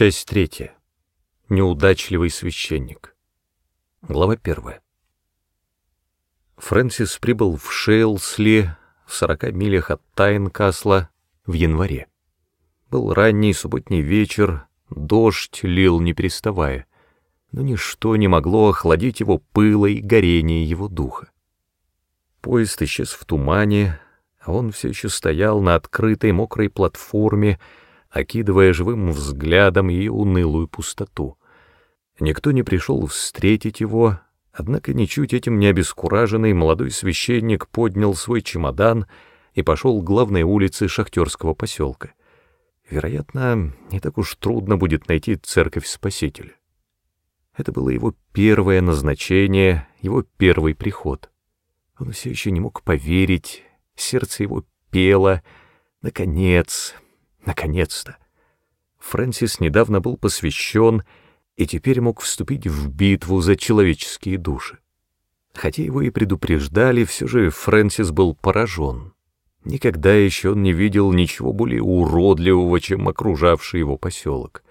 Часть третья. Неудачливый священник. Глава первая. Фрэнсис прибыл в Шейлсли в 40 милях от Тайнкасла в январе. Был ранний субботний вечер, дождь лил не переставая, но ничто не могло охладить его пыло и горение его духа. Поезд исчез в тумане, а он все еще стоял на открытой мокрой платформе, окидывая живым взглядом ее унылую пустоту. Никто не пришел встретить его, однако ничуть этим не обескураженный молодой священник поднял свой чемодан и пошел к главной улице шахтерского поселка. Вероятно, не так уж трудно будет найти церковь Спасителя. Это было его первое назначение, его первый приход. Он все еще не мог поверить, сердце его пело. Наконец, наконец-то. Фрэнсис недавно был посвящен и теперь мог вступить в битву за человеческие души. Хотя его и предупреждали, все же Фрэнсис был поражен. Никогда еще он не видел ничего более уродливого, чем окружавший его поселок.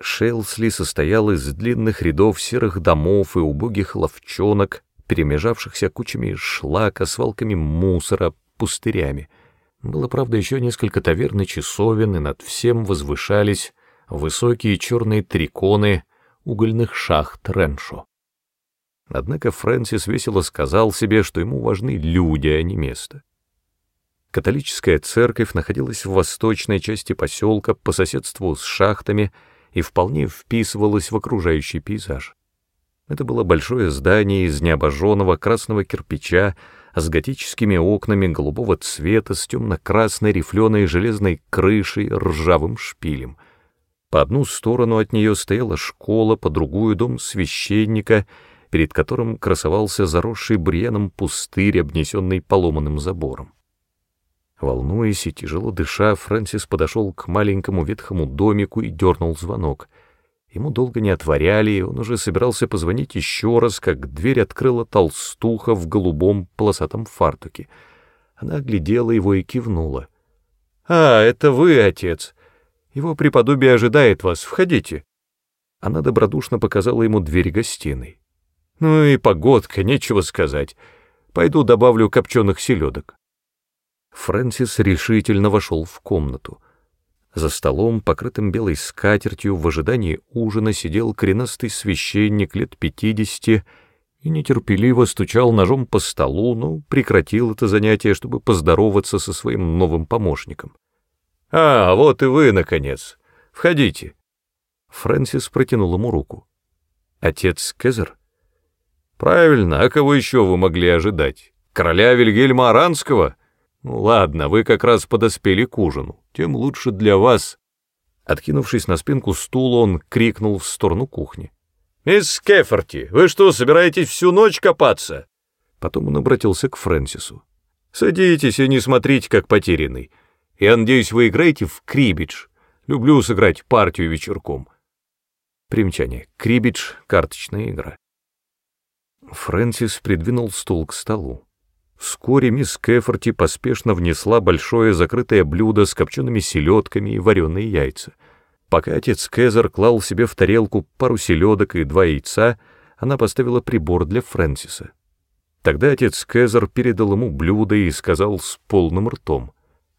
Шелсли состоял из длинных рядов серых домов и убогих ловчонок, перемежавшихся кучами шлака, свалками мусора, пустырями. Было, правда, еще несколько таверн и часовен, и над всем возвышались высокие черные триконы угольных шахт Реншо. Однако Фрэнсис весело сказал себе, что ему важны люди, а не место. Католическая церковь находилась в восточной части поселка по соседству с шахтами и вполне вписывалась в окружающий пейзаж. Это было большое здание из необожженного красного кирпича с готическими окнами голубого цвета, с темно-красной рифленой железной крышей, ржавым шпилем. По одну сторону от нее стояла школа, по другую — дом священника, перед которым красовался заросший бурьяном пустырь, обнесенный поломанным забором. Волнуясь и тяжело дыша, Фрэнсис подошел к маленькому ветхому домику и дернул звонок — Ему долго не отворяли, и он уже собирался позвонить еще раз, как дверь открыла толстуха в голубом полосатом фартуке. Она оглядела его и кивнула. «А, это вы, отец. Его преподобие ожидает вас. Входите». Она добродушно показала ему дверь гостиной. «Ну и погодка, нечего сказать. Пойду добавлю копченых селедок». Фрэнсис решительно вошел в комнату. За столом, покрытым белой скатертью, в ожидании ужина сидел коренастый священник лет пятидесяти и нетерпеливо стучал ножом по столу, но прекратил это занятие, чтобы поздороваться со своим новым помощником. «А, вот и вы, наконец! Входите!» Фрэнсис протянул ему руку. «Отец Кезер?» «Правильно, а кого еще вы могли ожидать? Короля Вильгельма Аранского?» «Ну ладно, вы как раз подоспели к ужину, тем лучше для вас». Откинувшись на спинку стула, он крикнул в сторону кухни. «Мисс Кеферти, вы что, собираетесь всю ночь копаться?» Потом он обратился к Фрэнсису. «Садитесь и не смотрите, как потерянный. Я надеюсь, вы играете в крибидж. Люблю сыграть партию вечерком». Примечание. Крибидж — карточная игра. Фрэнсис придвинул стул к столу. Вскоре мисс Кэфорти поспешно внесла большое закрытое блюдо с копчеными селедками и вареные яйца. Пока отец Кэзер клал себе в тарелку пару селедок и два яйца, она поставила прибор для Фрэнсиса. Тогда отец Кэзер передал ему блюдо и сказал с полным ртом,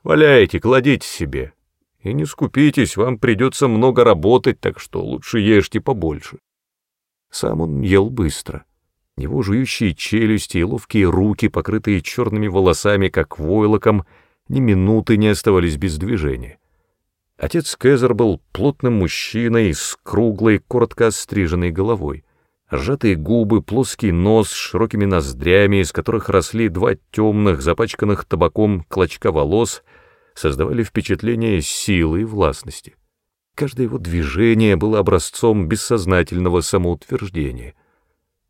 «Валяйте, кладите себе. И не скупитесь, вам придется много работать, так что лучше ешьте побольше». Сам он ел быстро. Его жующие челюсти и ловкие руки, покрытые черными волосами, как войлоком, ни минуты не оставались без движения. Отец Кэзер был плотным мужчиной с круглой, коротко остриженной головой. Сжатые губы, плоский нос с широкими ноздрями, из которых росли два темных, запачканных табаком клочка волос, создавали впечатление силы и властности. Каждое его движение было образцом бессознательного самоутверждения —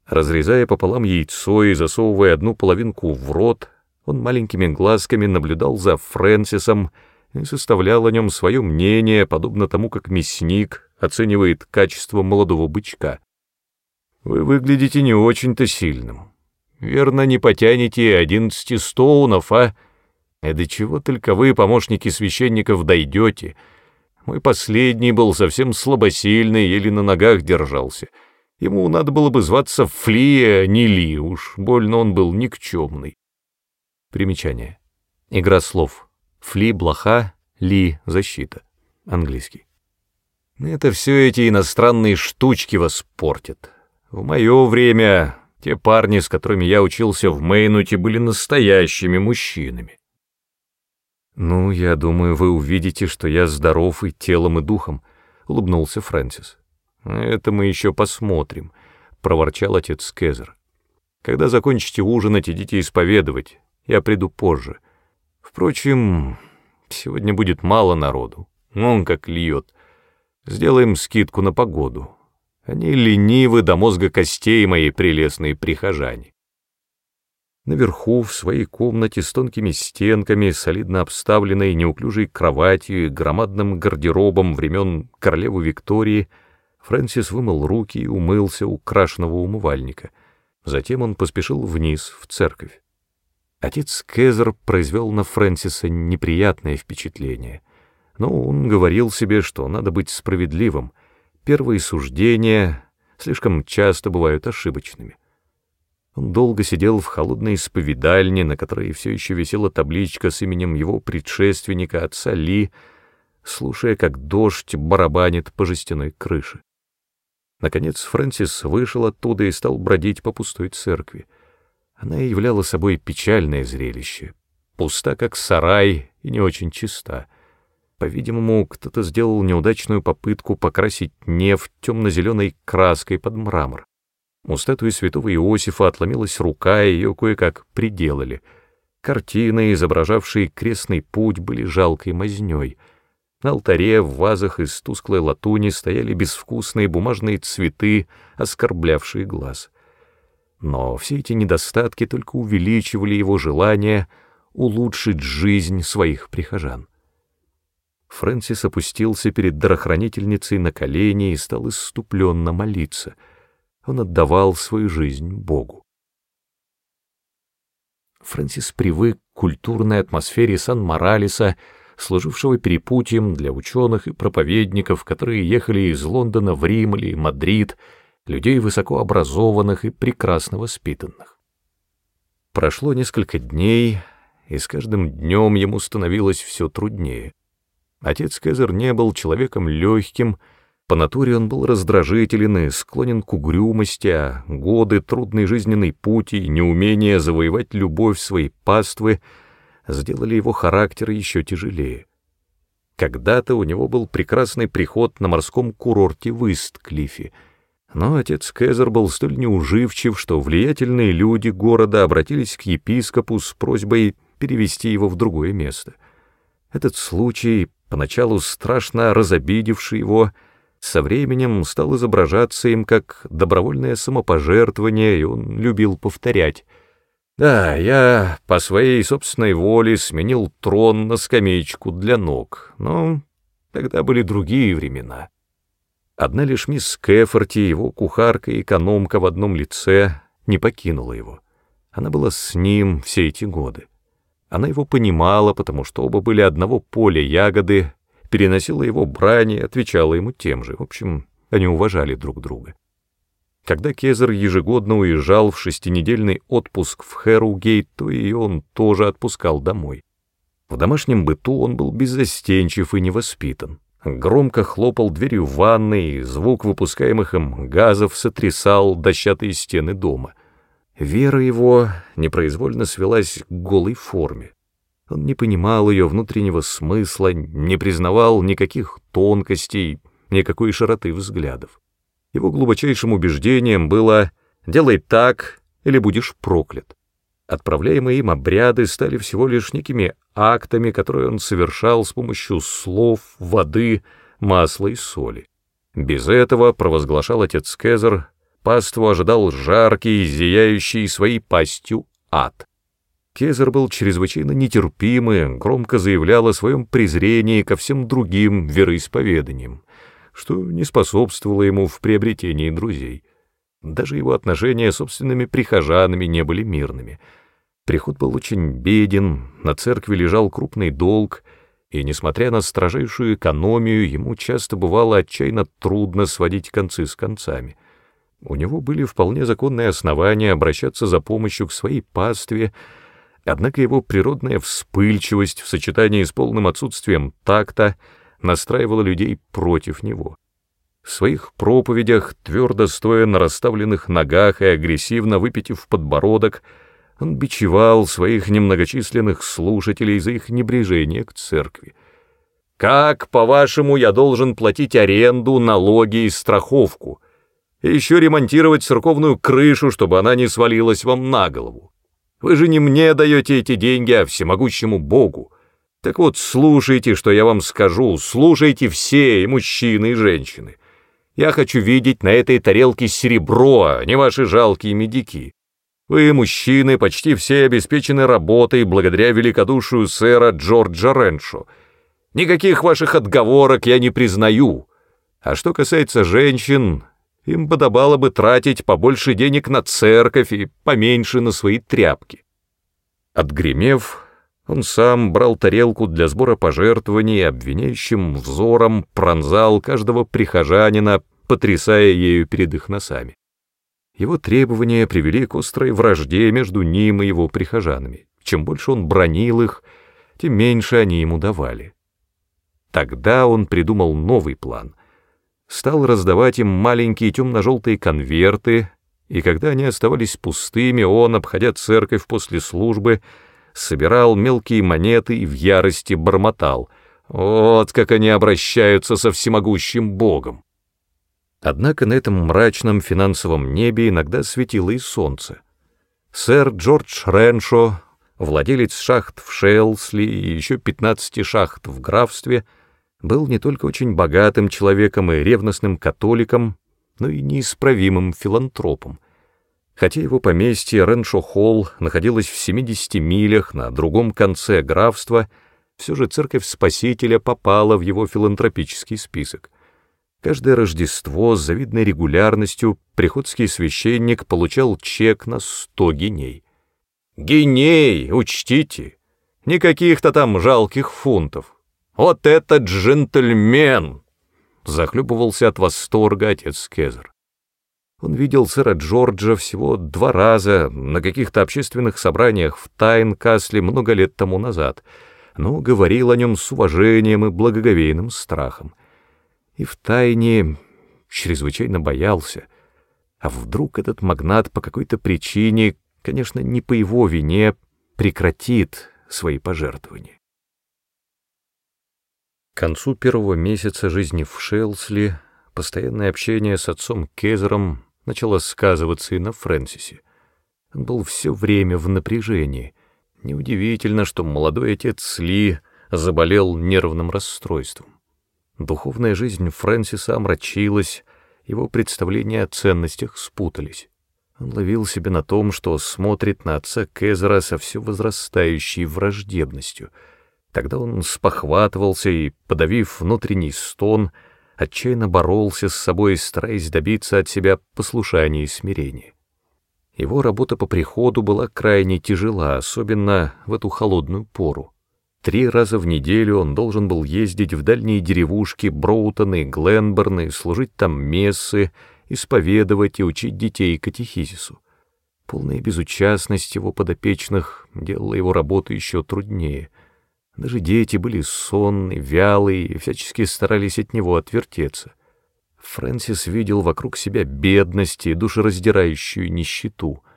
Разрезая пополам яйцо и засовывая одну половинку в рот, он маленькими глазками наблюдал за Фрэнсисом и составлял о нем свое мнение, подобно тому, как мясник оценивает качество молодого бычка. «Вы выглядите не очень-то сильным. Верно, не потянете одиннадцати стоунов, а? И до чего только вы, помощники священников, дойдете? Мой последний был совсем слабосильный, еле на ногах держался. Ему надо было бы зваться Фли, а не Ли, уж больно он был никчемный. Примечание. Игра слов. Фли — блоха, Ли — защита. Английский. Это все эти иностранные штучки вас портят. В мое время те парни, с которыми я учился в Мейнуте, были настоящими мужчинами. «Ну, я думаю, вы увидите, что я здоров и телом, и духом», — улыбнулся Фрэнсис. «Это мы еще посмотрим», — проворчал отец Кезер. «Когда закончите ужинать, идите исповедовать. Я приду позже. Впрочем, сегодня будет мало народу. Он как льет. Сделаем скидку на погоду. Они ленивы до мозга костей, мои прелестные прихожане. Наверху, в своей комнате с тонкими стенками, солидно обставленной неуклюжей кроватью и громадным гардеробом времен королевы Виктории, Фрэнсис вымыл руки и умылся у крашеного умывальника. Затем он поспешил вниз, в церковь. Отец Кезер произвел на Фрэнсиса неприятное впечатление, но он говорил себе, что надо быть справедливым. Первые суждения слишком часто бывают ошибочными. Он долго сидел в холодной исповедальне, на которой все еще висела табличка с именем его предшественника, отца Ли, слушая, как дождь барабанит по жестяной крыше. Наконец Фрэнсис вышел оттуда и стал бродить по пустой церкви. Она являла собой печальное зрелище, пуста, как сарай, и не очень чиста. По-видимому, кто-то сделал неудачную попытку покрасить нефть темно-зеленой краской под мрамор. У статуи святого Иосифа отломилась рука, и ее кое-как приделали. Картины, изображавшие крестный путь, были жалкой мазнёй. На алтаре в вазах из тусклой латуни стояли безвкусные бумажные цветы, оскорблявшие глаз. Но все эти недостатки только увеличивали его желание улучшить жизнь своих прихожан. Фрэнсис опустился перед дарохранительницей на колени и стал исступленно молиться — он отдавал свою жизнь Богу. Фрэнсис привык к культурной атмосфере Сан-Моралеса, служившего перепутьем для ученых и проповедников, которые ехали из Лондона в Рим или Мадрид, людей высокообразованных и прекрасно воспитанных. Прошло несколько дней, и с каждым днем ему становилось все труднее. Отец Кезер не был человеком легким, по натуре он был раздражителен и склонен к угрюмости, а годы, трудный жизненный путь и неумение завоевать любовь своей паствы сделали его характер еще тяжелее. Когда-то у него был прекрасный приход на морском курорте в Истклифе, но отец Кезер был столь неуживчив, что влиятельные люди города обратились к епископу с просьбой перевести его в другое место. Этот случай, поначалу страшно разобидевший его, — со временем стал изображаться им как добровольное самопожертвование, и он любил повторять. «Да, я по своей собственной воле сменил трон на скамеечку для ног, но тогда были другие времена». Одна лишь мисс Кэфорти, его кухарка и экономка в одном лице, не покинула его. Она была с ним все эти годы. Она его понимала, потому что оба были одного поля ягоды, переносила его брань и отвечала ему тем же. В общем, они уважали друг друга. Когда Кезер ежегодно уезжал в шестинедельный отпуск в Хэругейт, то и он тоже отпускал домой. В домашнем быту он был беззастенчив и невоспитан. Громко хлопал дверью ванной, и звук выпускаемых им газов сотрясал дощатые стены дома. Вера его непроизвольно свелась к голой форме. Он не понимал ее внутреннего смысла, не признавал никаких тонкостей, никакой широты взглядов. Его глубочайшим убеждением было «делай так, или будешь проклят». Отправляемые им обряды стали всего лишь некими актами, которые он совершал с помощью слов, воды, масла и соли. Без этого, провозглашал отец Кезер, паству ожидал жаркий, зияющий своей пастью ад. Кезер был чрезвычайно нетерпим и громко заявлял о своем презрении ко всем другим вероисповеданиям, что не способствовало ему в приобретении друзей. Даже его отношения с собственными прихожанами не были мирными. Приход был очень беден, на церкви лежал крупный долг, и, несмотря на строжайшую экономию, ему часто бывало отчаянно трудно сводить концы с концами. У него были вполне законные основания обращаться за помощью к своей пастве, однако его природная вспыльчивость в сочетании с полным отсутствием такта настраивала людей против него. В своих проповедях, твердо стоя на расставленных ногах и агрессивно выпитив подбородок, он бичевал своих немногочисленных слушателей за их небрежение к церкви. «Как, по-вашему, я должен платить аренду, налоги и страховку? И еще ремонтировать церковную крышу, чтобы она не свалилась вам на голову? Вы же не мне даете эти деньги, а всемогущему Богу. Так вот, слушайте, что я вам скажу, слушайте все, и мужчины, и женщины. Я хочу видеть на этой тарелке серебро, а не ваши жалкие медики. Вы, мужчины, почти все обеспечены работой благодаря великодушию сэра Джорджа Реншо. Никаких ваших отговорок я не признаю. А что касается женщин, им подобало бы тратить побольше денег на церковь и поменьше на свои тряпки. Отгремев, он сам брал тарелку для сбора пожертвований обвиняющим взором пронзал каждого прихожанина, потрясая ею перед их носами. Его требования привели к острой вражде между ним и его прихожанами. Чем больше он бронил их, тем меньше они ему давали. Тогда он придумал новый план. Стал раздавать им маленькие темно-желтые конверты, и когда они оставались пустыми, он, обходя церковь после службы, собирал мелкие монеты и в ярости бормотал. Вот как они обращаются со всемогущим Богом. Однако на этом мрачном финансовом небе иногда светило и солнце. Сэр Джордж Реншо, владелец шахт в Шейлсли и еще 15 шахт в графстве, был не только очень богатым человеком и ревностным католиком, но и неисправимым филантропом. Хотя его поместье Реншо-Холл находилось в 70 милях на другом конце графства, все же церковь Спасителя попала в его филантропический список. Каждое Рождество с завидной регулярностью приходский священник получал чек на сто геней. Геней, учтите! Никаких-то там жалких фунтов. Вот этот джентльмен! Захлебывался от восторга отец Кезер. Он видел сэра Джорджа всего два раза на каких-то общественных собраниях в Тайн-Касле много лет тому назад, но говорил о нем с уважением и благоговейным страхом и втайне чрезвычайно боялся. А вдруг этот магнат по какой-то причине, конечно, не по его вине, прекратит свои пожертвования. К концу первого месяца жизни в Шелсли постоянное общение с отцом Кезером начало сказываться и на Фрэнсисе. Он был все время в напряжении. Неудивительно, что молодой отец Ли заболел нервным расстройством. Духовная жизнь Фрэнсиса омрачилась, его представления о ценностях спутались. Он ловил себя на том, что смотрит на отца Кезера со все возрастающей враждебностью. Тогда он спохватывался и, подавив внутренний стон, отчаянно боролся с собой, стараясь добиться от себя послушания и смирения. Его работа по приходу была крайне тяжела, особенно в эту холодную пору. Три раза в неделю он должен был ездить в дальние деревушки Броутоны, Гленборны, служить там мессы, исповедовать и учить детей катехизису. Полная безучастность его подопечных делала его работу еще труднее. Даже дети были сонны, вялые и всячески старались от него отвертеться. Фрэнсис видел вокруг себя бедность и душераздирающую нищету —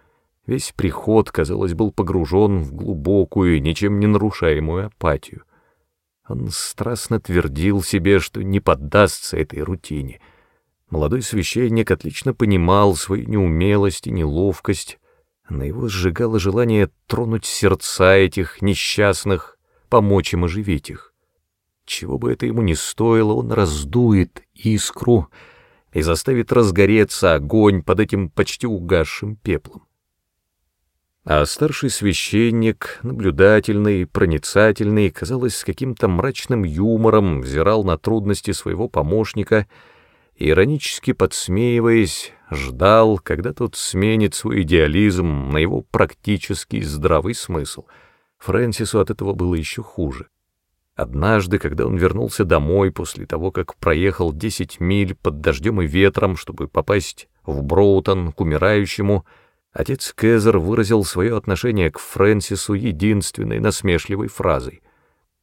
Весь приход, казалось, был погружен в глубокую, ничем не нарушаемую апатию. Он страстно твердил себе, что не поддастся этой рутине. Молодой священник отлично понимал свою неумелость и неловкость, на его сжигало желание тронуть сердца этих несчастных, помочь им оживить их. Чего бы это ему ни стоило, он раздует искру и заставит разгореться огонь под этим почти угасшим пеплом а старший священник, наблюдательный, проницательный, казалось, с каким-то мрачным юмором взирал на трудности своего помощника и, иронически подсмеиваясь, ждал, когда тот сменит свой идеализм на его практический здравый смысл. Фрэнсису от этого было еще хуже. Однажды, когда он вернулся домой после того, как проехал 10 миль под дождем и ветром, чтобы попасть в Броутон к умирающему, отец Кезер выразил свое отношение к Фрэнсису единственной насмешливой фразой.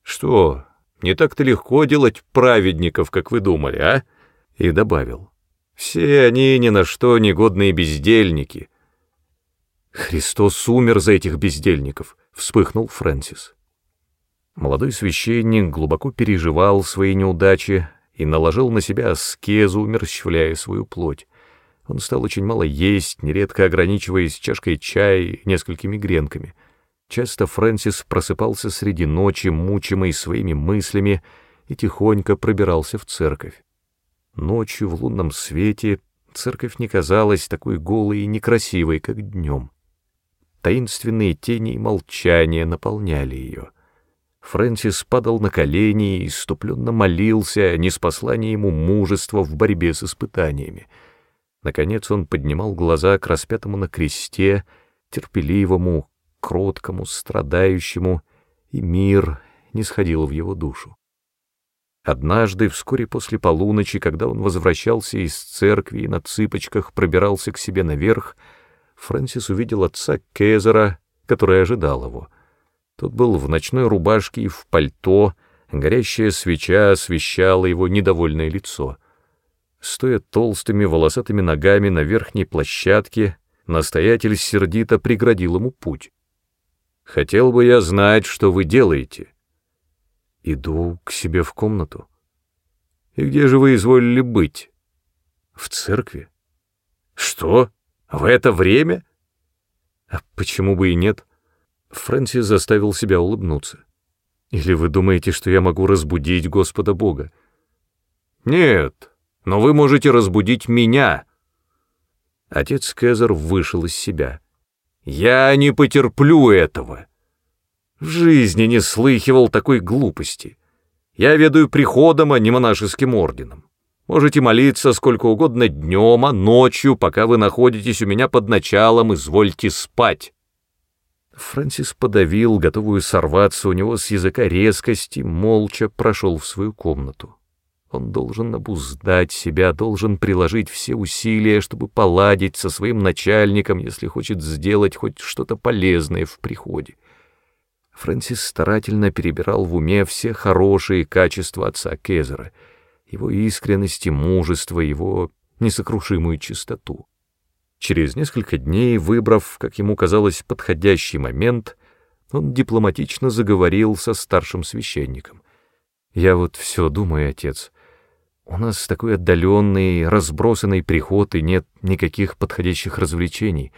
«Что, не так-то легко делать праведников, как вы думали, а?» И добавил. «Все они ни на что негодные бездельники». «Христос умер за этих бездельников», — вспыхнул Фрэнсис. Молодой священник глубоко переживал свои неудачи и наложил на себя аскезу, умерщвляя свою плоть. Он стал очень мало есть, нередко ограничиваясь чашкой чая и несколькими гренками. Часто Фрэнсис просыпался среди ночи, мучимый своими мыслями, и тихонько пробирался в церковь. Ночью в лунном свете церковь не казалась такой голой и некрасивой, как днем. Таинственные тени и молчание наполняли ее. Фрэнсис падал на колени и иступленно молился, не спасла ни ему мужества в борьбе с испытаниями. Наконец он поднимал глаза к распятому на кресте, терпеливому, кроткому, страдающему, и мир не сходил в его душу. Однажды, вскоре после полуночи, когда он возвращался из церкви и на цыпочках пробирался к себе наверх, Фрэнсис увидел отца Кезера, который ожидал его — тот был в ночной рубашке и в пальто, горящая свеча освещала его недовольное лицо. Стоя толстыми волосатыми ногами на верхней площадке, настоятель сердито преградил ему путь. «Хотел бы я знать, что вы делаете». «Иду к себе в комнату». «И где же вы изволили быть?» «В церкви». «Что? В это время?» «А почему бы и нет?» Фрэнсис заставил себя улыбнуться. «Или вы думаете, что я могу разбудить Господа Бога?» «Нет, но вы можете разбудить меня». Отец Кезар вышел из себя. «Я не потерплю этого. В жизни не слыхивал такой глупости. Я ведаю приходом, а не монашеским орденом. Можете молиться сколько угодно днем, а ночью, пока вы находитесь у меня под началом, извольте спать». Фрэнсис подавил, готовую сорваться у него с языка резкость, и молча прошел в свою комнату. Он должен обуздать себя, должен приложить все усилия, чтобы поладить со своим начальником, если хочет сделать хоть что-то полезное в приходе. Фрэнсис старательно перебирал в уме все хорошие качества отца Кезера, его искренность и мужество, его несокрушимую чистоту. Через несколько дней, выбрав, как ему казалось, подходящий момент, он дипломатично заговорил со старшим священником. «Я вот все думаю, отец. У нас такой отдаленный, разбросанный приход, и нет никаких подходящих развлечений.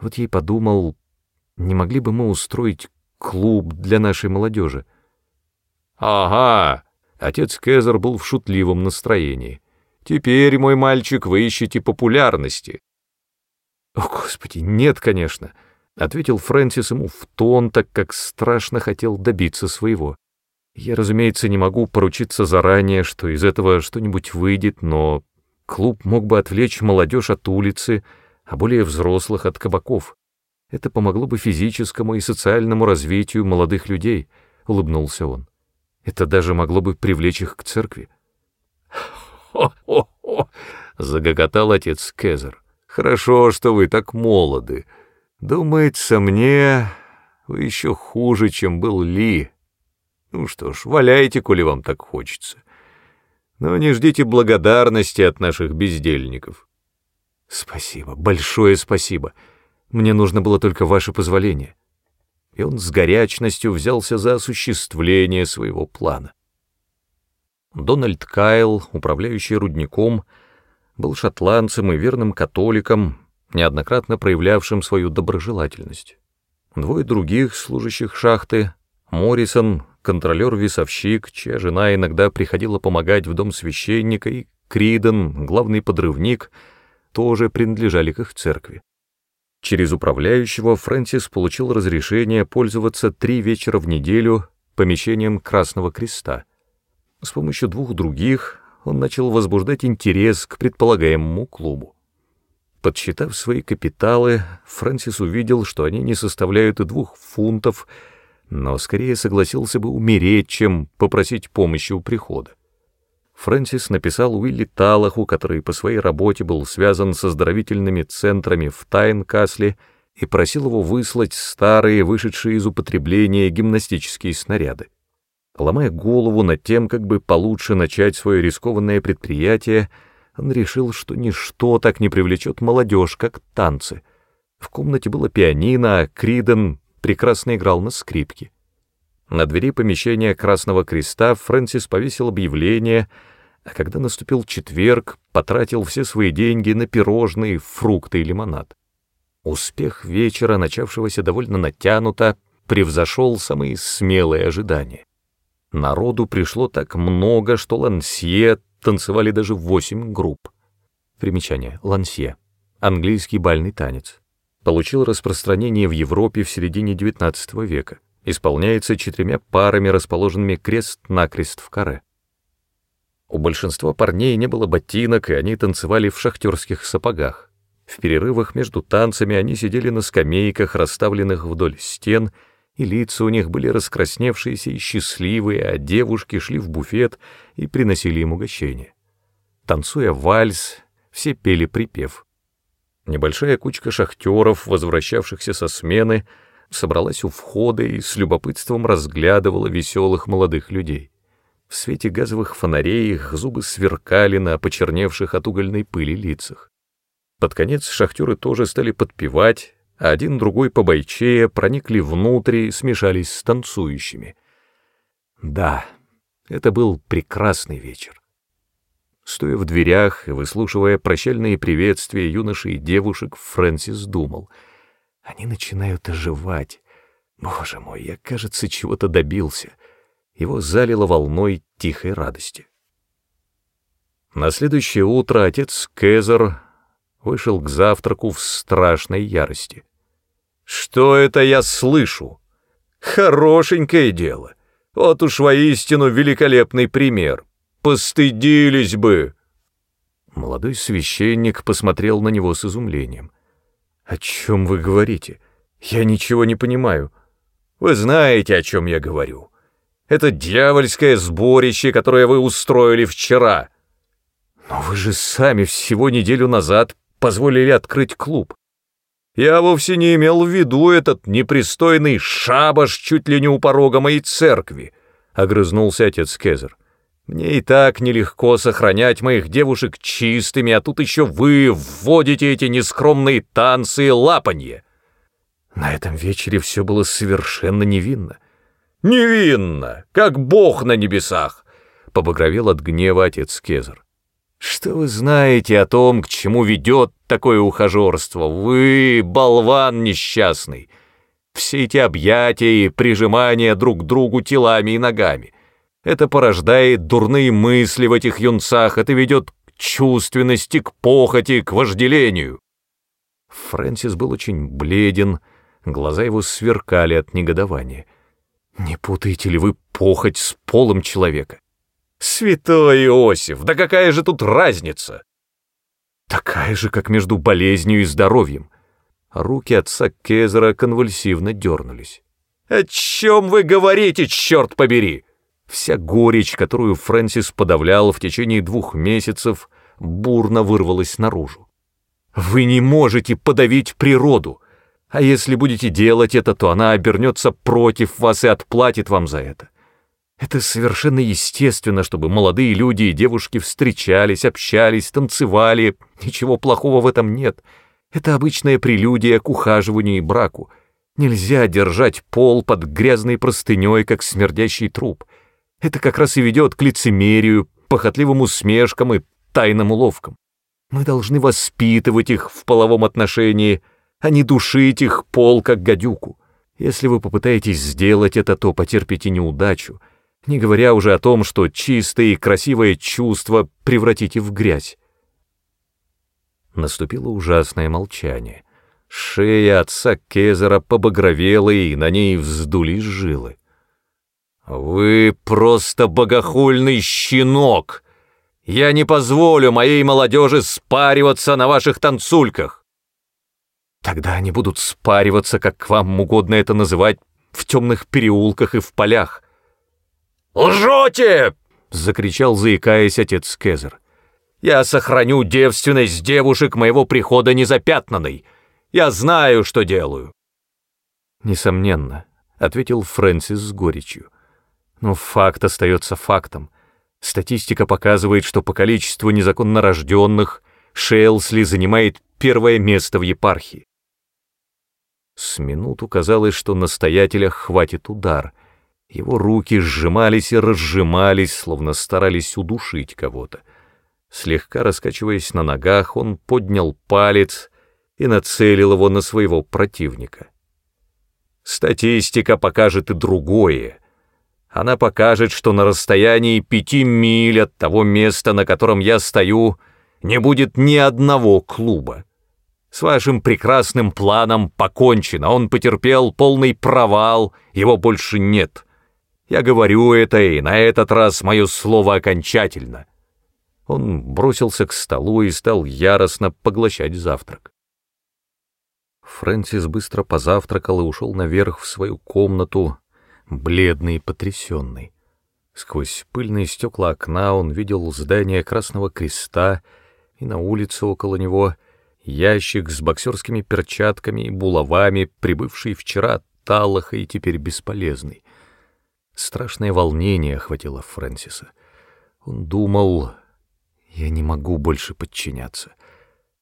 Вот и подумал, не могли бы мы устроить клуб для нашей молодежи?» «Ага!» — отец Кезар был в шутливом настроении. «Теперь, мой мальчик, вы ищете популярности. «О, Господи, нет, конечно», — ответил Фрэнсис ему в тон, так как страшно хотел добиться своего. «Я, разумеется, не могу поручиться заранее, что из этого что-нибудь выйдет, но клуб мог бы отвлечь молодежь от улицы, а более взрослых от кабаков. Это помогло бы физическому и социальному развитию молодых людей», — улыбнулся он. «Это даже могло бы привлечь их к церкви». «Хо-хо-хо!» — загоготал отец Кезер. Хорошо, что вы так молоды. Думается мне, вы еще хуже, чем был Ли. Ну что ж, валяйте, коли вам так хочется. Но не ждите благодарности от наших бездельников. Спасибо, большое спасибо. Мне нужно было только ваше позволение. И он с горячностью взялся за осуществление своего плана. Дональд Кайл, управляющий рудником, — был шотландцем и верным католиком, неоднократно проявлявшим свою доброжелательность. Двое других служащих шахты, Моррисон, контролер-весовщик, чья жена иногда приходила помогать в дом священника, и Криден, главный подрывник, тоже принадлежали к их церкви. Через управляющего Фрэнсис получил разрешение пользоваться три вечера в неделю помещением Красного Креста. С помощью двух других он начал возбуждать интерес к предполагаемому клубу. Подсчитав свои капиталы, Фрэнсис увидел, что они не составляют и двух фунтов, но скорее согласился бы умереть, чем попросить помощи у прихода. Фрэнсис написал Уилли Талаху, который по своей работе был связан с оздоровительными центрами в Тайнкасле, и просил его выслать старые, вышедшие из употребления гимнастические снаряды. Ломая голову над тем, как бы получше начать свое рискованное предприятие, он решил, что ничто так не привлечет молодежь, как танцы. В комнате было пианино, а Криден прекрасно играл на скрипке. На двери помещения Красного Креста Фрэнсис повесил объявление, а когда наступил четверг, потратил все свои деньги на пирожные, фрукты и лимонад. Успех вечера, начавшегося довольно натянуто, превзошел самые смелые ожидания. Народу пришло так много, что лансье танцевали даже восемь групп. Примечание. Лансье. Английский бальный танец. Получил распространение в Европе в середине XIX века. Исполняется четырьмя парами, расположенными крест-накрест в каре. У большинства парней не было ботинок, и они танцевали в шахтерских сапогах. В перерывах между танцами они сидели на скамейках, расставленных вдоль стен, и лица у них были раскрасневшиеся и счастливые, а девушки шли в буфет и приносили им угощение. Танцуя вальс, все пели припев. Небольшая кучка шахтеров, возвращавшихся со смены, собралась у входа и с любопытством разглядывала веселых молодых людей. В свете газовых фонарей их зубы сверкали на почерневших от угольной пыли лицах. Под конец шахтеры тоже стали подпевать, а один-другой побойчее проникли внутрь и смешались с танцующими. Да, это был прекрасный вечер. Стоя в дверях и выслушивая прощальные приветствия юношей и девушек, Фрэнсис думал, они начинают оживать. Боже мой, я, кажется, чего-то добился. Его залило волной тихой радости. На следующее утро отец Кезер вышел к завтраку в страшной ярости. Что это я слышу? Хорошенькое дело. Вот уж воистину великолепный пример. Постыдились бы. Молодой священник посмотрел на него с изумлением. «О чем вы говорите? Я ничего не понимаю. Вы знаете, о чем я говорю. Это дьявольское сборище, которое вы устроили вчера. Но вы же сами всего неделю назад позволили открыть клуб. Я вовсе не имел в виду этот непристойный шабаш чуть ли не у порога моей церкви, — огрызнулся отец Кезер. Мне и так нелегко сохранять моих девушек чистыми, а тут еще вы вводите эти нескромные танцы и лапанье. На этом вечере все было совершенно невинно. Невинно, как бог на небесах, — побагровел от гнева отец Кезер. Что вы знаете о том, к чему ведет такое ухажерство? Вы, болван несчастный. Все эти объятия и прижимания друг к другу телами и ногами. Это порождает дурные мысли в этих юнцах, это ведет к чувственности, к похоти, к вожделению. Фрэнсис был очень бледен, глаза его сверкали от негодования. Не путаете ли вы похоть с полом человека? Святой Иосиф, да какая же тут разница? Такая же, как между болезнью и здоровьем. Руки отца Кезера конвульсивно дернулись. «О чем вы говорите, черт побери?» Вся горечь, которую Фрэнсис подавлял в течение двух месяцев, бурно вырвалась наружу. «Вы не можете подавить природу, а если будете делать это, то она обернется против вас и отплатит вам за это. Это совершенно естественно, чтобы молодые люди и девушки встречались, общались, танцевали. Ничего плохого в этом нет. Это обычная прелюдия к ухаживанию и браку. Нельзя держать пол под грязной простыней, как смердящий труп. Это как раз и ведет к лицемерию, похотливым усмешкам и тайным уловкам. Мы должны воспитывать их в половом отношении, а не душить их пол, как гадюку. Если вы попытаетесь сделать это, то потерпите неудачу — не говоря уже о том, что чистое и красивое чувство превратите в грязь. Наступило ужасное молчание. Шея отца Кезера побагровела, и на ней вздулись жилы. «Вы просто богохульный щенок! Я не позволю моей молодежи спариваться на ваших танцульках!» «Тогда они будут спариваться, как вам угодно это называть, в темных переулках и в полях. «Лжете!» — закричал, заикаясь, отец Кезер. «Я сохраню девственность девушек моего прихода незапятнанной. Я знаю, что делаю». «Несомненно», — ответил Фрэнсис с горечью. «Но факт остается фактом. Статистика показывает, что по количеству незаконно рожденных Шейлсли занимает первое место в епархии. С минуту казалось, что настоятеля хватит удар. Его руки сжимались и разжимались, словно старались удушить кого-то. Слегка раскачиваясь на ногах, он поднял палец и нацелил его на своего противника. Статистика покажет и другое. Она покажет, что на расстоянии пяти миль от того места, на котором я стою, не будет ни одного клуба. С вашим прекрасным планом покончено, он потерпел полный провал, его больше нет. Я говорю это, и на этот раз мое слово окончательно. Он бросился к столу и стал яростно поглощать завтрак. Фрэнсис быстро позавтракал и ушел наверх в свою комнату, бледный и потрясенный. Сквозь пыльные стекла окна он видел здание Красного Креста и на улице около него ящик с боксерскими перчатками и булавами, прибывший вчера от Талаха и теперь бесполезный. Страшное волнение охватило Фрэнсиса. Он думал, я не могу больше подчиняться.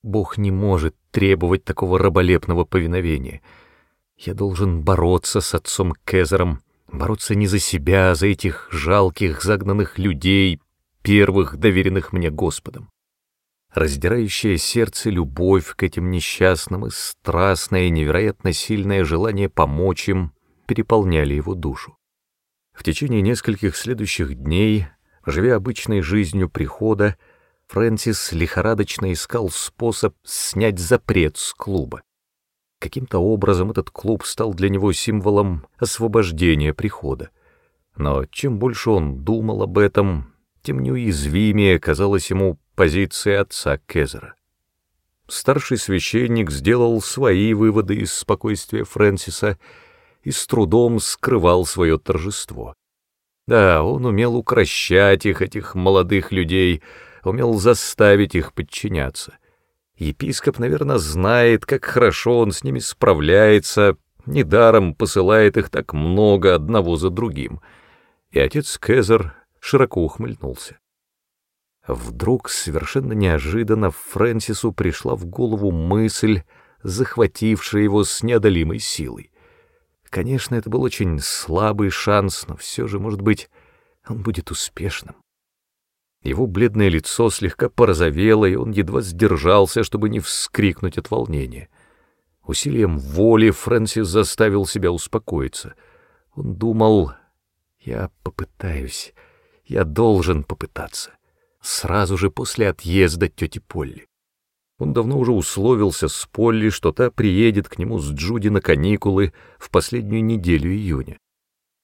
Бог не может требовать такого раболепного повиновения. Я должен бороться с отцом Кезером, бороться не за себя, а за этих жалких, загнанных людей, первых, доверенных мне Господом. Раздирающее сердце любовь к этим несчастным и страстное и невероятно сильное желание помочь им переполняли его душу. В течение нескольких следующих дней, живя обычной жизнью прихода, Фрэнсис лихорадочно искал способ снять запрет с клуба. Каким-то образом этот клуб стал для него символом освобождения прихода. Но чем больше он думал об этом, тем неуязвимее казалась ему позиция отца Кезера. Старший священник сделал свои выводы из спокойствия Фрэнсиса и с трудом скрывал свое торжество. Да, он умел укращать их, этих молодых людей, умел заставить их подчиняться. Епископ, наверное, знает, как хорошо он с ними справляется, недаром посылает их так много одного за другим. И отец Кезер широко ухмыльнулся. Вдруг, совершенно неожиданно, Фрэнсису пришла в голову мысль, захватившая его с неодолимой силой. Конечно, это был очень слабый шанс, но все же, может быть, он будет успешным. Его бледное лицо слегка порозовело, и он едва сдержался, чтобы не вскрикнуть от волнения. Усилием воли Фрэнсис заставил себя успокоиться. Он думал, я попытаюсь, я должен попытаться. Сразу же после отъезда тети Полли. Он давно уже условился с Полли, что та приедет к нему с Джуди на каникулы в последнюю неделю июня.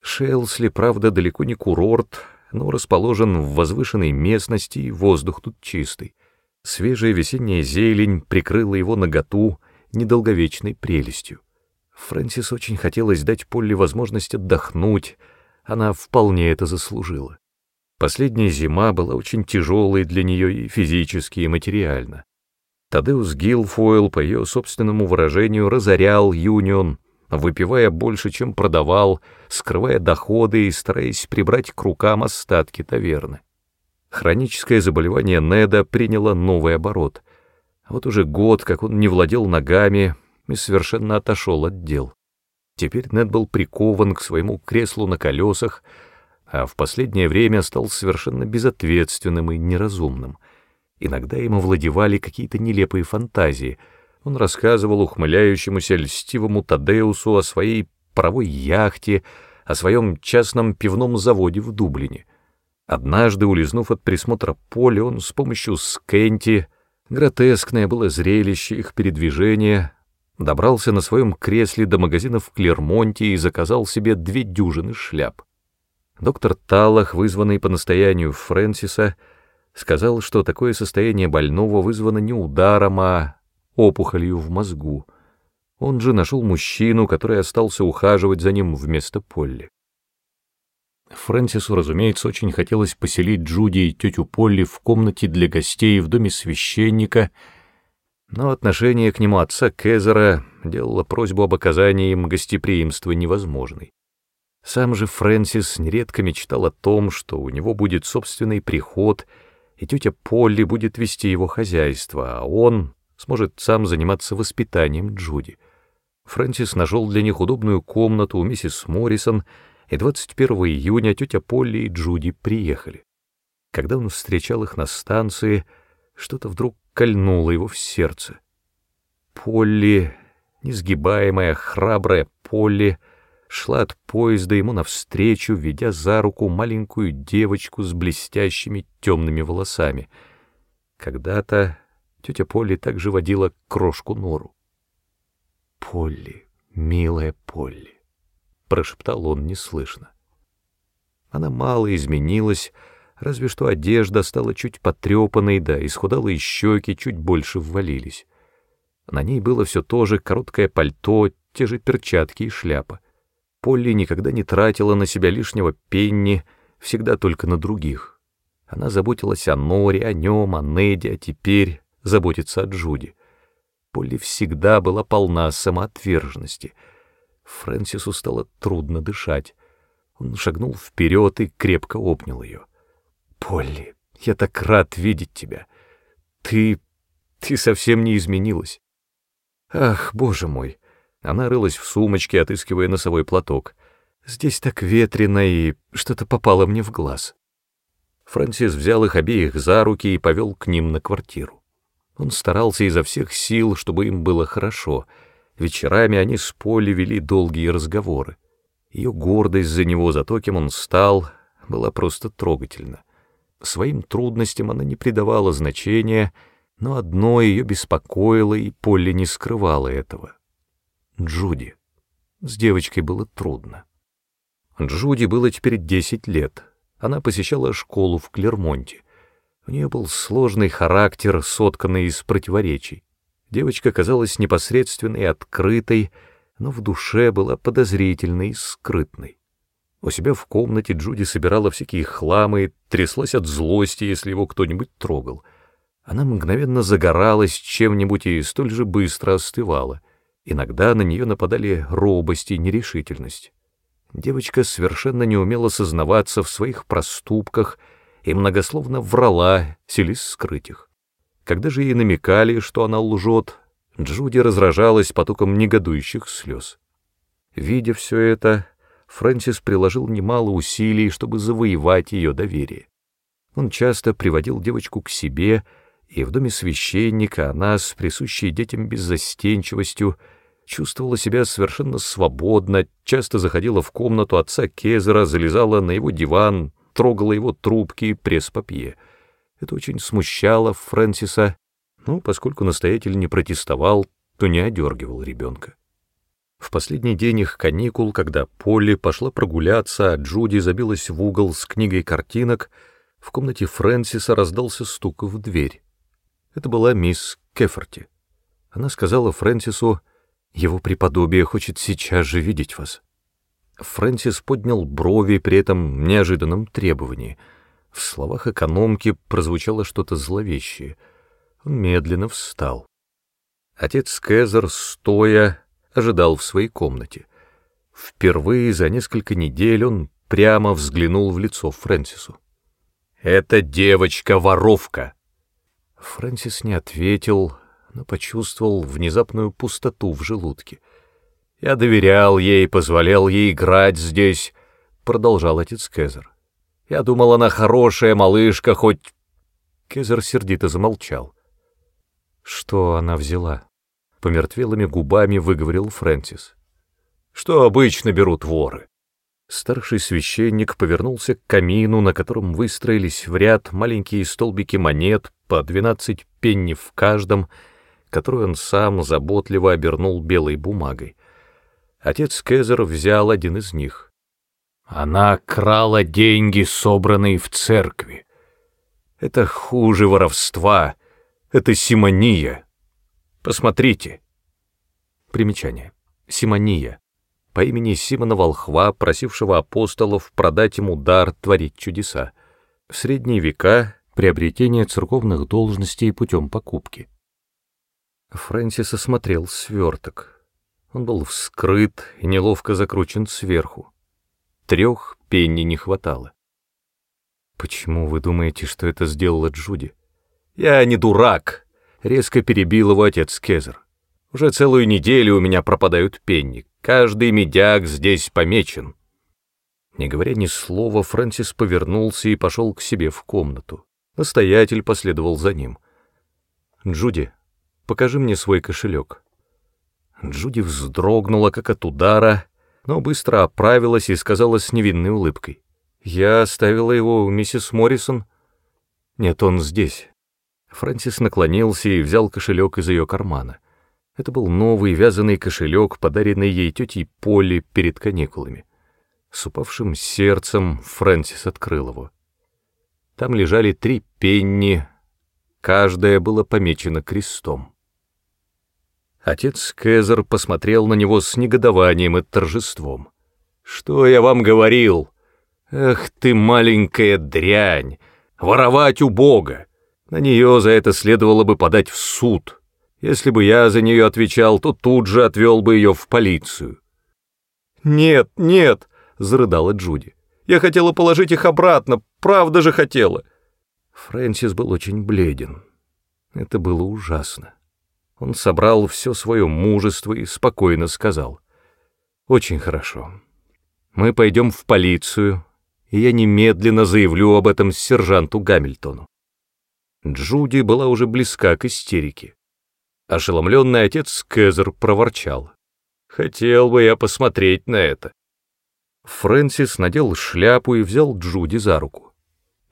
Шелсли, правда, далеко не курорт, но расположен в возвышенной местности, и воздух тут чистый. Свежая весенняя зелень прикрыла его наготу недолговечной прелестью. Фрэнсис очень хотелось дать Полли возможность отдохнуть, она вполне это заслужила. Последняя зима была очень тяжелой для нее и физически, и материально. Тадеус Гилфойл, по ее собственному выражению, разорял Юнион, выпивая больше, чем продавал, скрывая доходы и стараясь прибрать к рукам остатки таверны. Хроническое заболевание Неда приняло новый оборот. Вот уже год, как он не владел ногами и совершенно отошел от дел. Теперь Нед был прикован к своему креслу на колесах, а в последнее время стал совершенно безответственным и неразумным. Иногда ему владевали какие-то нелепые фантазии. Он рассказывал ухмыляющемуся льстивому Тадеусу о своей паровой яхте, о своем частном пивном заводе в Дублине. Однажды, улизнув от присмотра поля, он с помощью скенти, гротескное было зрелище их передвижения, добрался на своем кресле до магазина в Клермонте и заказал себе две дюжины шляп. Доктор Талах, вызванный по настоянию Фрэнсиса, сказал, что такое состояние больного вызвано не ударом, а опухолью в мозгу. Он же нашел мужчину, который остался ухаживать за ним вместо Полли. Фрэнсису, разумеется, очень хотелось поселить Джуди и тетю Полли в комнате для гостей в доме священника, но отношение к нему отца Кезера делало просьбу об оказании им гостеприимства невозможной. Сам же Фрэнсис нередко мечтал о том, что у него будет собственный приход, и тетя Полли будет вести его хозяйство, а он сможет сам заниматься воспитанием Джуди. Фрэнсис нашел для них удобную комнату у миссис Моррисон, и 21 июня тетя Полли и Джуди приехали. Когда он встречал их на станции, что-то вдруг кольнуло его в сердце. Полли, несгибаемая, храбрая Полли, шла от поезда ему навстречу, ведя за руку маленькую девочку с блестящими темными волосами. Когда-то тетя Полли также водила крошку Нору. «Полли, милая Полли», — прошептал он неслышно. Она мало изменилась, разве что одежда стала чуть потрепанной, да исхудалые щеки чуть больше ввалились. На ней было все то же короткое пальто, те же перчатки и шляпа. Полли никогда не тратила на себя лишнего пенни, всегда только на других. Она заботилась о Норе, о нем, о Неде, а теперь заботится о Джуди. Полли всегда была полна самоотверженности. Фрэнсису стало трудно дышать. Он шагнул вперед и крепко обнял ее. «Полли, я так рад видеть тебя. Ты... ты совсем не изменилась. Ах, боже мой!» Она рылась в сумочке, отыскивая носовой платок. «Здесь так ветрено, и что-то попало мне в глаз». Фрэнсис взял их обеих за руки и повел к ним на квартиру. Он старался изо всех сил, чтобы им было хорошо. Вечерами они с Полли вели долгие разговоры. Ее гордость за него, за то, кем он стал, была просто трогательна. Своим трудностям она не придавала значения, но одно ее беспокоило, и Полли не скрывала этого. Джуди. С девочкой было трудно. Джуди было теперь десять лет. Она посещала школу в Клермонте. У нее был сложный характер, сотканный из противоречий. Девочка казалась непосредственной открытой, но в душе была подозрительной и скрытной. У себя в комнате Джуди собирала всякие хламы тряслась от злости, если его кто-нибудь трогал. Она мгновенно загоралась чем-нибудь и столь же быстро остывала. Иногда на нее нападали робость и нерешительность. Девочка совершенно не умела сознаваться в своих проступках и многословно врала, селись скрыть их. Когда же ей намекали, что она лжет, Джуди разражалась потоком негодующих слез. Видя все это, Фрэнсис приложил немало усилий, чтобы завоевать ее доверие. Он часто приводил девочку к себе, и в доме священника она с присущей детям беззастенчивостью чувствовала себя совершенно свободно, часто заходила в комнату отца Кезера, залезала на его диван, трогала его трубки и пресс-папье. Это очень смущало Фрэнсиса, но поскольку настоятель не протестовал, то не одергивал ребенка. В последний день их каникул, когда Полли пошла прогуляться, а Джуди забилась в угол с книгой картинок, в комнате Фрэнсиса раздался стук в дверь. Это была мисс Кеферти. Она сказала Фрэнсису, «Его преподобие хочет сейчас же видеть вас». Фрэнсис поднял брови при этом неожиданном требовании. В словах экономки прозвучало что-то зловещее. Он медленно встал. Отец Кэзер, стоя, ожидал в своей комнате. Впервые за несколько недель он прямо взглянул в лицо Фрэнсису. «Это девочка-воровка!» Фрэнсис не ответил, но почувствовал внезапную пустоту в желудке. «Я доверял ей, позволял ей играть здесь», — продолжал отец Кезер. «Я думал, она хорошая малышка, хоть...» Кезер сердито замолчал. «Что она взяла?» помертвелыми губами выговорил Фрэнсис. «Что обычно берут воры?» Старший священник повернулся к камину, на котором выстроились в ряд маленькие столбики монет по двенадцать пенни в каждом, которую он сам заботливо обернул белой бумагой. Отец Кезер взял один из них. Она крала деньги, собранные в церкви. Это хуже воровства, это симония. Посмотрите. Примечание. Симония. По имени Симона Волхва, просившего апостолов продать ему дар творить чудеса. В средние века приобретение церковных должностей путем покупки. Фрэнсис осмотрел сверток. Он был вскрыт и неловко закручен сверху. Трех пенни не хватало. «Почему вы думаете, что это сделала Джуди?» «Я не дурак!» — резко перебил его отец Кезер. «Уже целую неделю у меня пропадают пенни. Каждый медяк здесь помечен». Не говоря ни слова, Фрэнсис повернулся и пошел к себе в комнату. Настоятель последовал за ним. «Джуди, покажи мне свой кошелек». Джуди вздрогнула, как от удара, но быстро оправилась и сказала с невинной улыбкой. «Я оставила его у миссис Моррисон». «Нет, он здесь». Фрэнсис наклонился и взял кошелек из ее кармана. Это был новый вязаный кошелек, подаренный ей тетей Полли перед каникулами. С упавшим сердцем Фрэнсис открыл его. Там лежали три пенни, каждое было помечено крестом. Отец Кэзер посмотрел на него с негодованием и торжеством. «Что я вам говорил? Эх ты, маленькая дрянь! Воровать у Бога! На нее за это следовало бы подать в суд. Если бы я за нее отвечал, то тут же отвел бы ее в полицию». «Нет, нет!» — зарыдала Джуди. «Я хотела положить их обратно, правда же хотела!» Фрэнсис был очень бледен. Это было ужасно. Он собрал все свое мужество и спокойно сказал. «Очень хорошо. Мы пойдем в полицию, и я немедленно заявлю об этом сержанту Гамильтону». Джуди была уже близка к истерике. Ошеломленный отец Кэзер проворчал. «Хотел бы я посмотреть на это». Фрэнсис надел шляпу и взял Джуди за руку.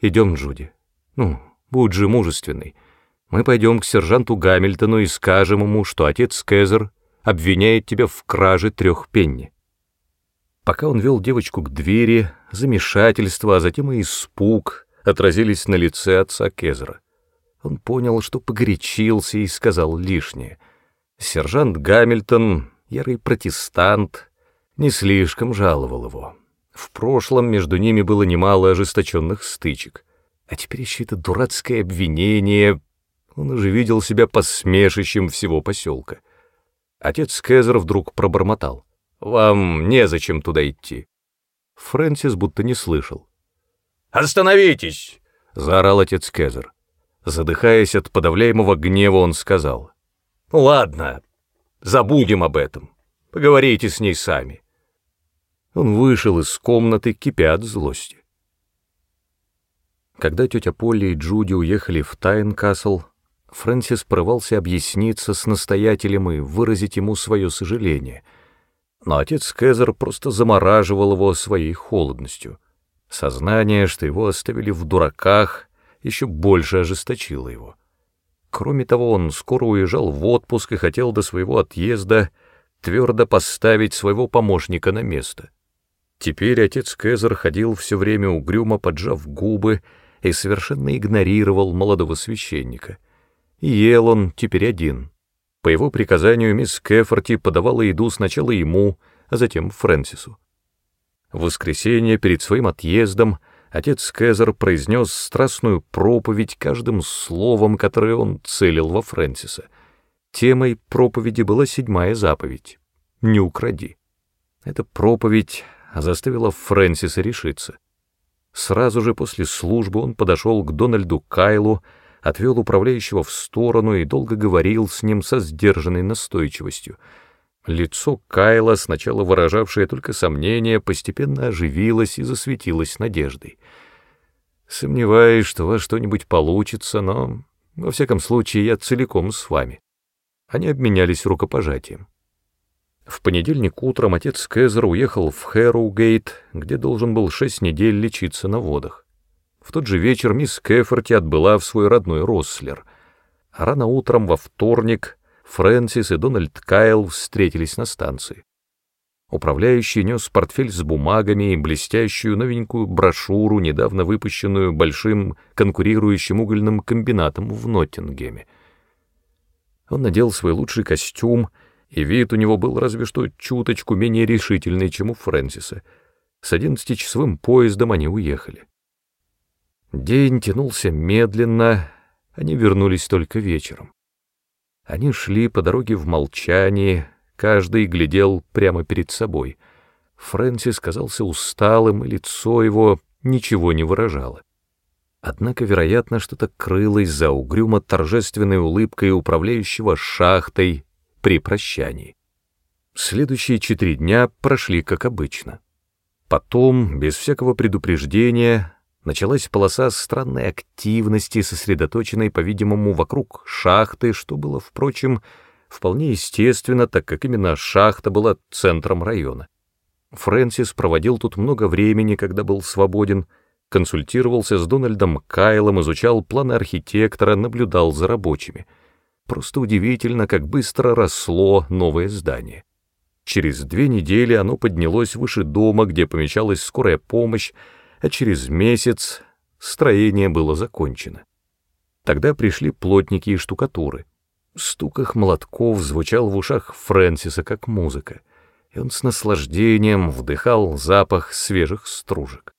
«Идем, Джуди. Ну, будь же мужественный. Мы пойдем к сержанту Гамильтону и скажем ему, что отец Кэзер обвиняет тебя в краже трех пенни. Пока он вел девочку к двери, замешательство, а затем и испуг отразились на лице отца Кезера. Он понял, что погорячился и сказал лишнее. Сержант Гамильтон, ярый протестант, не слишком жаловал его. В прошлом между ними было немало ожесточенных стычек. А теперь еще это дурацкое обвинение, он уже видел себя посмешищем всего поселка. Отец Кэзер вдруг пробормотал. «Вам незачем туда идти». Фрэнсис будто не слышал. «Остановитесь!» — заорал отец Кэзер. Задыхаясь от подавляемого гнева, он сказал. «Ладно, забудем об этом. Поговорите с ней сами». Он вышел из комнаты, кипя от злости. Когда тетя Полли и Джуди уехали в Тайнкасл, Фрэнсис порывался объясниться с настоятелем и выразить ему свое сожаление. Но отец Кэзер просто замораживал его своей холодностью. Сознание, что его оставили в дураках, еще больше ожесточило его. Кроме того, он скоро уезжал в отпуск и хотел до своего отъезда твердо поставить своего помощника на место. Теперь отец Кэзер ходил все время угрюмо, поджав губы, и совершенно игнорировал молодого священника — ел он теперь один. По его приказанию мисс Кефорти подавала еду сначала ему, а затем Фрэнсису. В воскресенье перед своим отъездом отец Кэзер произнес страстную проповедь каждым словом, которое он целил во Фрэнсиса. Темой проповеди была седьмая заповедь «Не укради». Эта проповедь заставила Фрэнсиса решиться. Сразу же после службы он подошел к Дональду Кайлу, отвел управляющего в сторону и долго говорил с ним со сдержанной настойчивостью. Лицо Кайла, сначала выражавшее только сомнение, постепенно оживилось и засветилось надеждой. Сомневаюсь, что у вас что-нибудь получится, но, во всяком случае, я целиком с вами. Они обменялись рукопожатием. В понедельник утром отец Кэзер уехал в Хэроугейт, где должен был шесть недель лечиться на водах. В тот же вечер мисс Кэферти отбыла в свой родной Рослер. рано утром во вторник Фрэнсис и Дональд Кайл встретились на станции. Управляющий нес портфель с бумагами и блестящую новенькую брошюру, недавно выпущенную большим конкурирующим угольным комбинатом в Ноттингеме. Он надел свой лучший костюм и вид у него был разве что чуточку менее решительный, чем у Фрэнсиса. С одиннадцатичасовым поездом они уехали. День тянулся медленно, они вернулись только вечером. Они шли по дороге в молчании, каждый глядел прямо перед собой. Фрэнсис казался усталым, и лицо его ничего не выражало. Однако, вероятно, что-то крылось за угрюмо торжественной улыбкой управляющего шахтой при прощании. Следующие четыре дня прошли как обычно. Потом, без всякого предупреждения, началась полоса странной активности, сосредоточенной, по-видимому, вокруг шахты, что было, впрочем, вполне естественно, так как именно шахта была центром района. Фрэнсис проводил тут много времени, когда был свободен, консультировался с Дональдом Кайлом, изучал планы архитектора, наблюдал за рабочими. Просто удивительно, как быстро росло новое здание. Через две недели оно поднялось выше дома, где помещалась скорая помощь, а через месяц строение было закончено. Тогда пришли плотники и штукатуры. Стук их молотков звучал в ушах Фрэнсиса как музыка, и он с наслаждением вдыхал запах свежих стружек.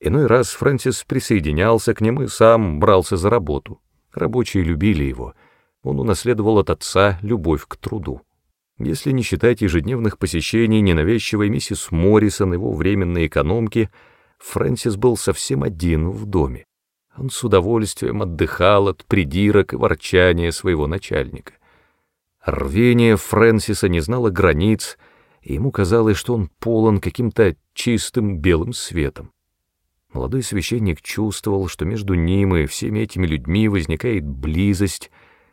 Иной раз Фрэнсис присоединялся к ним и сам брался за работу. Рабочие любили его. Он унаследовал от отца любовь к труду. Если не считать ежедневных посещений ненавязчивой миссис Моррисон его временной экономки, Фрэнсис был совсем один в доме. Он с удовольствием отдыхал от придирок и ворчания своего начальника. Рвение Фрэнсиса не знало границ, и ему казалось, что он полон каким-то чистым белым светом. Молодой священник чувствовал, что между ним и всеми этими людьми возникает близость,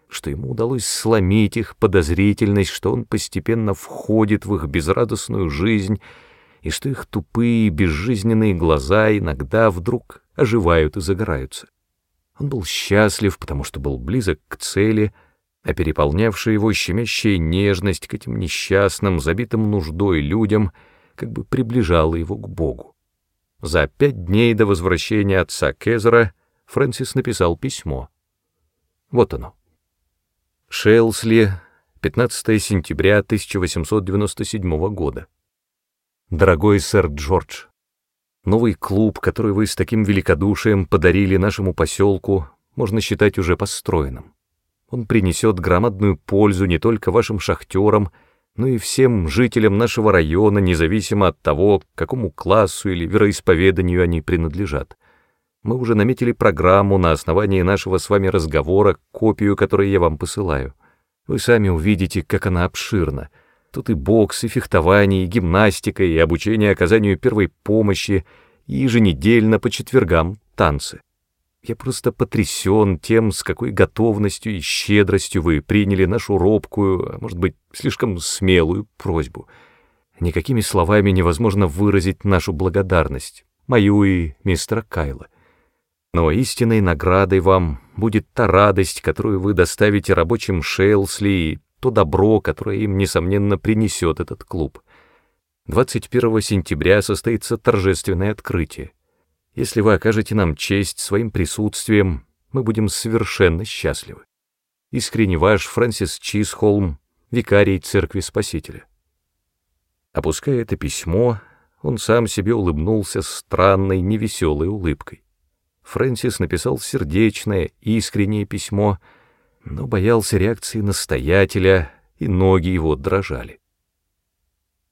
что ему удалось сломить их подозрительность, что он постепенно входит в их безрадостную жизнь, и что их тупые безжизненные глаза иногда вдруг оживают и загораются. Он был счастлив, потому что был близок к цели, а переполнявшая его щемящая нежность к этим несчастным, забитым нуждой людям как бы приближала его к Богу. За пять дней до возвращения отца Кезера Фрэнсис написал письмо. Вот оно. Шейлсли, 15 сентября 1897 года. Дорогой сэр Джордж, новый клуб, который вы с таким великодушием подарили нашему поселку, можно считать уже построенным. Он принесет громадную пользу не только вашим шахтерам, но и всем жителям нашего района, независимо от того, к какому классу или вероисповеданию они принадлежат. Мы уже наметили программу на основании нашего с вами разговора, копию которой я вам посылаю. Вы сами увидите, как она обширна. Тут и бокс, и фехтование, и гимнастика, и обучение оказанию первой помощи, и еженедельно по четвергам танцы. Я просто потрясен тем, с какой готовностью и щедростью вы приняли нашу робкую, а может быть, слишком смелую просьбу. Никакими словами невозможно выразить нашу благодарность, мою и мистера Кайла. Но истинной наградой вам будет та радость, которую вы доставите рабочим Шейлсли, и то добро, которое им, несомненно, принесет этот клуб. 21 сентября состоится торжественное открытие. Если вы окажете нам честь своим присутствием, мы будем совершенно счастливы. Искренне ваш Фрэнсис Чисхолм, викарий Церкви Спасителя. Опуская это письмо, он сам себе улыбнулся странной, невеселой улыбкой. Фрэнсис написал сердечное, искреннее письмо, но боялся реакции настоятеля, и ноги его дрожали.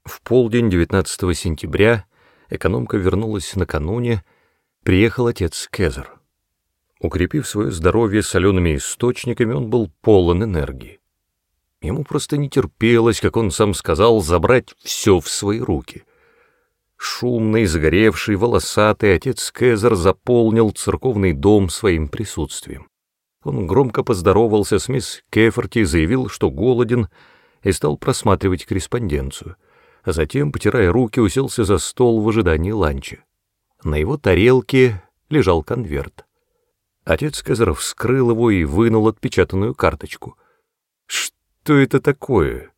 В полдень 19 сентября экономка вернулась накануне, приехал отец Кезер. Укрепив свое здоровье солеными источниками, он был полон энергии. Ему просто не терпелось, как он сам сказал, забрать все в свои руки. Шумный, загоревший, волосатый отец Кезер заполнил церковный дом своим присутствием. Он громко поздоровался с мисс Кеферти, заявил, что голоден, и стал просматривать корреспонденцию, а затем, потирая руки, уселся за стол в ожидании ланча. На его тарелке лежал конверт. Отец Казаров вскрыл его и вынул отпечатанную карточку. «Что это такое?»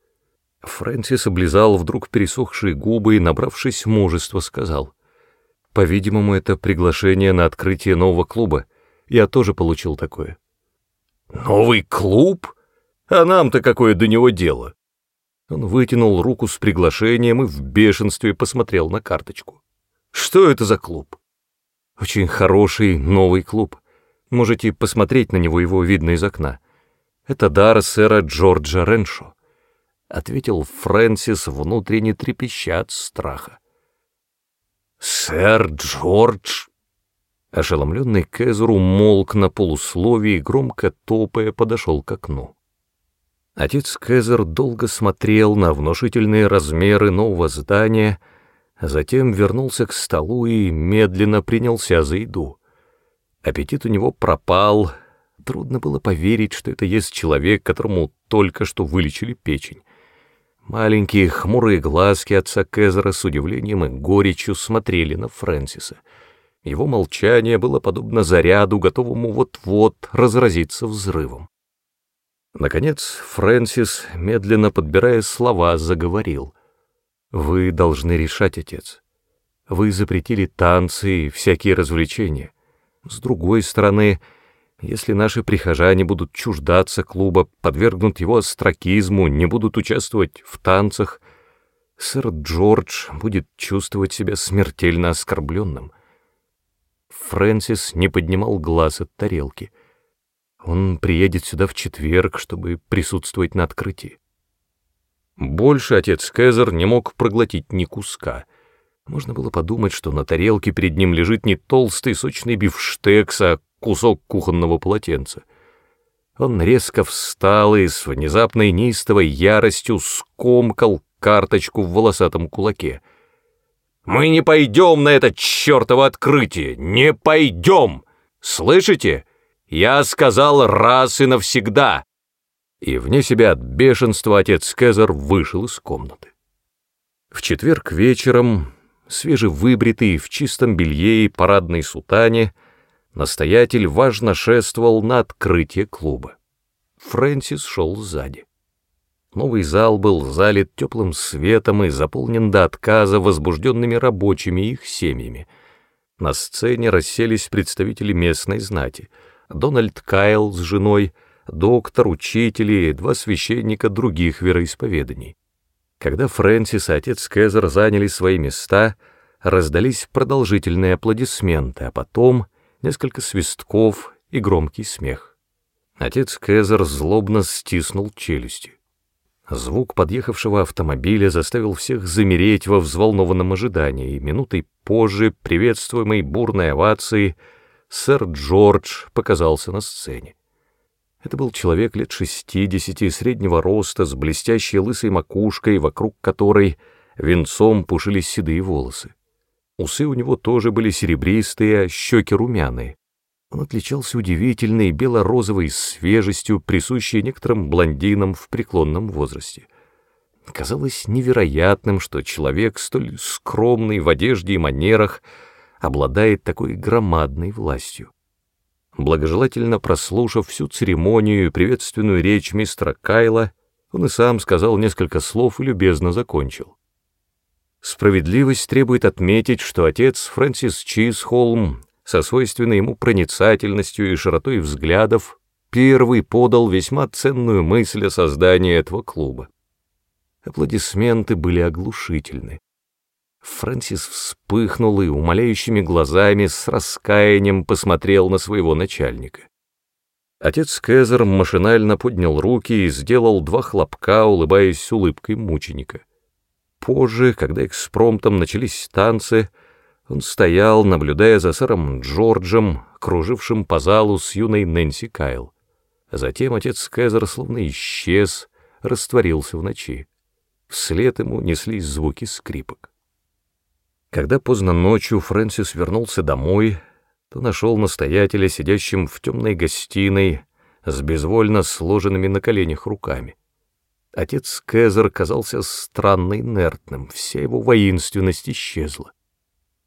Фрэнсис облизал вдруг пересохшие губы и, набравшись мужества, сказал. «По-видимому, это приглашение на открытие нового клуба. Я тоже получил такое». «Новый клуб? А нам-то какое до него дело?» Он вытянул руку с приглашением и в бешенстве посмотрел на карточку. «Что это за клуб?» «Очень хороший новый клуб. Можете посмотреть на него, его видно из окна. Это дар сэра Джорджа Реншо», — ответил Фрэнсис, внутренне трепеща от страха. «Сэр Джордж?» Ошеломленный Кэзер умолк на полусловии громко топая, подошел к окну. Отец Кэзер долго смотрел на внушительные размеры нового здания, затем вернулся к столу и медленно принялся за еду. Аппетит у него пропал, трудно было поверить, что это есть человек, которому только что вылечили печень. Маленькие хмурые глазки отца Кэзера с удивлением и горечью смотрели на Фрэнсиса. Его молчание было подобно заряду, готовому вот-вот разразиться взрывом. Наконец Фрэнсис, медленно подбирая слова, заговорил. «Вы должны решать, отец. Вы запретили танцы и всякие развлечения. С другой стороны, если наши прихожане будут чуждаться клуба, подвергнут его астракизму, не будут участвовать в танцах, сэр Джордж будет чувствовать себя смертельно оскорбленным». Фрэнсис не поднимал глаз от тарелки — он приедет сюда в четверг, чтобы присутствовать на открытии. Больше отец Кэзер не мог проглотить ни куска. Можно было подумать, что на тарелке перед ним лежит не толстый сочный бифштекс, а кусок кухонного полотенца. Он резко встал и с внезапной неистовой яростью скомкал карточку в волосатом кулаке. «Мы не пойдем на это чертово открытие! Не пойдем! Слышите?» Я сказал раз и навсегда!» И вне себя от бешенства отец Кезар вышел из комнаты. В четверг вечером, свежевыбритый в чистом белье и парадной сутане, настоятель важно шествовал на открытие клуба. Фрэнсис шел сзади. Новый зал был залит теплым светом и заполнен до отказа возбужденными рабочими и их семьями. На сцене расселись представители местной знати — Дональд Кайл с женой, доктор, учители и два священника других вероисповеданий. Когда Фрэнсис и отец Кэзер заняли свои места, раздались продолжительные аплодисменты, а потом несколько свистков и громкий смех. Отец Кэзер злобно стиснул челюсти. Звук подъехавшего автомобиля заставил всех замереть во взволнованном ожидании, и минутой позже, приветствуемой бурной овацией, сэр Джордж показался на сцене. Это был человек лет шестидесяти, среднего роста, с блестящей лысой макушкой, вокруг которой венцом пушились седые волосы. Усы у него тоже были серебристые, щеки румяные. Он отличался удивительной бело-розовой свежестью, присущей некоторым блондинам в преклонном возрасте. Казалось невероятным, что человек, столь скромный в одежде и манерах, обладает такой громадной властью. Благожелательно прослушав всю церемонию и приветственную речь мистера Кайла, он и сам сказал несколько слов и любезно закончил. Справедливость требует отметить, что отец Фрэнсис Чизхолм со свойственной ему проницательностью и широтой взглядов первый подал весьма ценную мысль о создании этого клуба. Аплодисменты были оглушительны. Фрэнсис вспыхнул и умоляющими глазами с раскаянием посмотрел на своего начальника. Отец Кэзер машинально поднял руки и сделал два хлопка, улыбаясь улыбкой мученика. Позже, когда экспромтом начались танцы, он стоял, наблюдая за сэром Джорджем, кружившим по залу с юной Нэнси Кайл. Затем отец Кэзер словно исчез, растворился в ночи. Вслед ему неслись звуки скрипок. Когда поздно ночью Фрэнсис вернулся домой, то нашел настоятеля, сидящим в темной гостиной, с безвольно сложенными на коленях руками. Отец Кэзер казался странно инертным, вся его воинственность исчезла.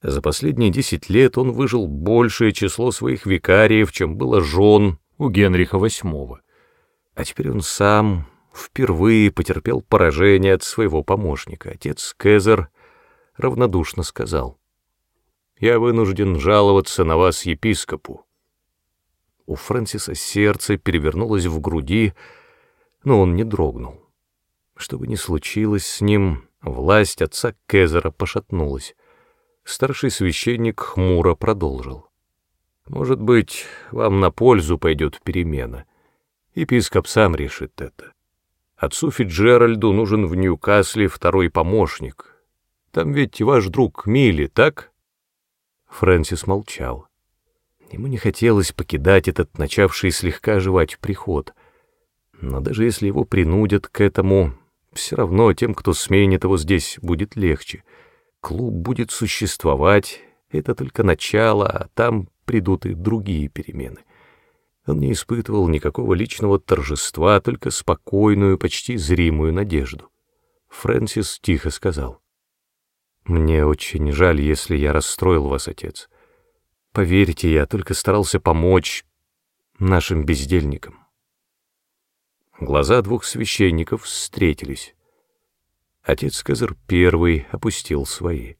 За последние десять лет он выжил большее число своих викариев, чем было жен у Генриха VIII. А теперь он сам впервые потерпел поражение от своего помощника. Отец Кэзер — равнодушно сказал. «Я вынужден жаловаться на вас епископу». У Фрэнсиса сердце перевернулось в груди, но он не дрогнул. Что бы ни случилось с ним, власть отца Кезера пошатнулась. Старший священник хмуро продолжил. «Может быть, вам на пользу пойдет перемена. Епископ сам решит это. Отцу Фиджеральду нужен в Ньюкасле второй помощник. Там ведь ваш друг Милли, так?» Фрэнсис молчал. Ему не хотелось покидать этот начавший слегка оживать приход. Но даже если его принудят к этому, все равно тем, кто сменит его здесь, будет легче. Клуб будет существовать, это только начало, а там придут и другие перемены. Он не испытывал никакого личного торжества, только спокойную, почти зримую надежду. Фрэнсис тихо сказал. «Мне очень жаль, если я расстроил вас, отец. Поверьте, я только старался помочь нашим бездельникам». Глаза двух священников встретились. Отец Казар первый опустил свои.